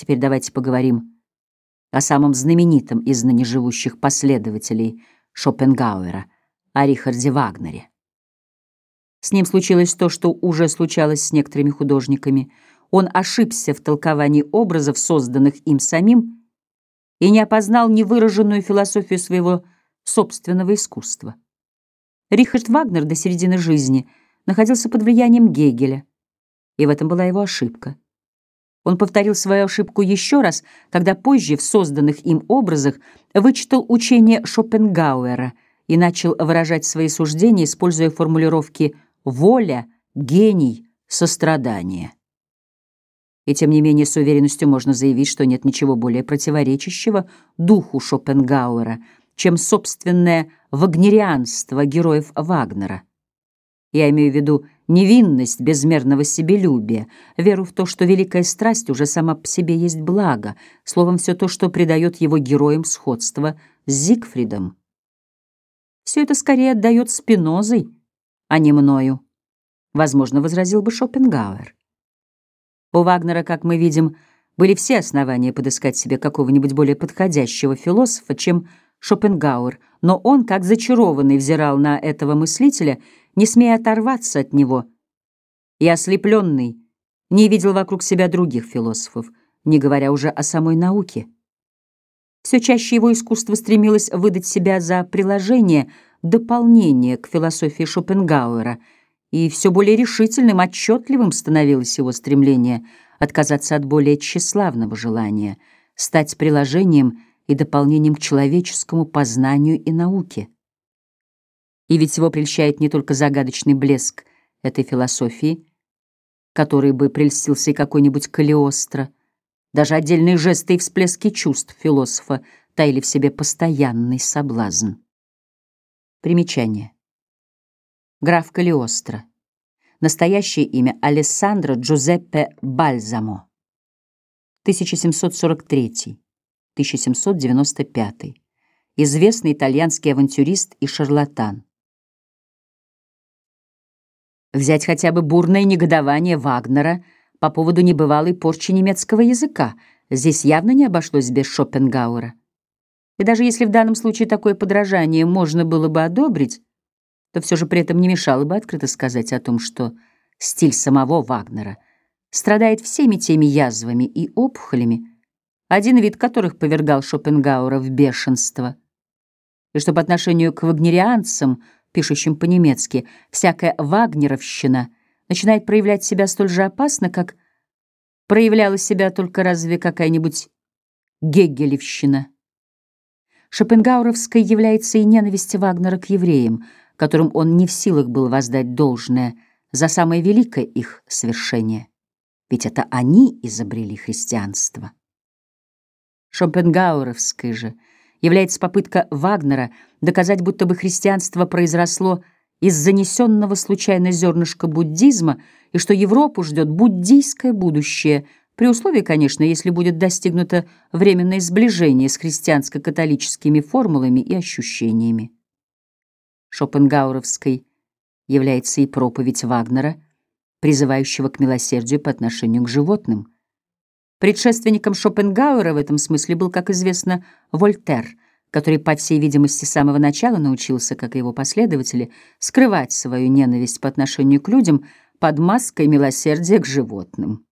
Теперь давайте поговорим о самом знаменитом из ныне живущих последователей Шопенгауэра, о Рихарде Вагнере. С ним случилось то, что уже случалось с некоторыми художниками. Он ошибся в толковании образов, созданных им самим, и не опознал невыраженную философию своего собственного искусства. Рихард Вагнер до середины жизни находился под влиянием Гегеля, и в этом была его ошибка. Он повторил свою ошибку еще раз, когда позже в созданных им образах вычитал учение Шопенгауэра и начал выражать свои суждения, используя формулировки «воля», «гений», «сострадание». И тем не менее с уверенностью можно заявить, что нет ничего более противоречащего духу Шопенгауэра, чем собственное вагнерианство героев Вагнера. Я имею в виду невинность безмерного себелюбия, веру в то, что великая страсть уже сама по себе есть благо, словом, все то, что придает его героям сходство с Зигфридом. Все это скорее отдает Спинозой, а не мною, возможно, возразил бы Шопенгауэр. У Вагнера, как мы видим, были все основания подыскать себе какого-нибудь более подходящего философа, чем Шопенгауэр, но он, как зачарованный, взирал на этого мыслителя, не смея оторваться от него, и ослепленный, не видел вокруг себя других философов, не говоря уже о самой науке. Все чаще его искусство стремилось выдать себя за приложение, дополнение к философии Шопенгауэра, и все более решительным, отчетливым становилось его стремление отказаться от более тщеславного желания, стать приложением и дополнением к человеческому познанию и науке. И ведь его прельщает не только загадочный блеск этой философии, который бы прельстился и какой-нибудь Калиостро, даже отдельные жесты и всплески чувств философа таили в себе постоянный соблазн. Примечание. Граф Калиостро. Настоящее имя Алессандро Джузеппе Бальзамо. 1743-1795. Известный итальянский авантюрист и шарлатан. Взять хотя бы бурное негодование Вагнера по поводу небывалой порчи немецкого языка. Здесь явно не обошлось без Шопенгауэра. И даже если в данном случае такое подражание можно было бы одобрить, то все же при этом не мешало бы открыто сказать о том, что стиль самого Вагнера страдает всеми теми язвами и опухолями, один вид которых повергал Шопенгауэра в бешенство, и что по отношению к вагнерианцам – пишущим по-немецки, всякая вагнеровщина начинает проявлять себя столь же опасно, как проявляла себя только разве какая-нибудь гегелевщина. Шопенгауровской является и ненависть Вагнера к евреям, которым он не в силах был воздать должное за самое великое их свершение. Ведь это они изобрели христианство. Шопенгауровской же — является попытка Вагнера доказать, будто бы христианство произросло из занесенного случайно зернышка буддизма и что Европу ждет буддийское будущее, при условии, конечно, если будет достигнуто временное сближение с христианско-католическими формулами и ощущениями. Шопенгауровской является и проповедь Вагнера, призывающего к милосердию по отношению к животным – Предшественником Шопенгауэра в этом смысле был, как известно, Вольтер, который, по всей видимости, с самого начала научился, как и его последователи, скрывать свою ненависть по отношению к людям под маской милосердия к животным.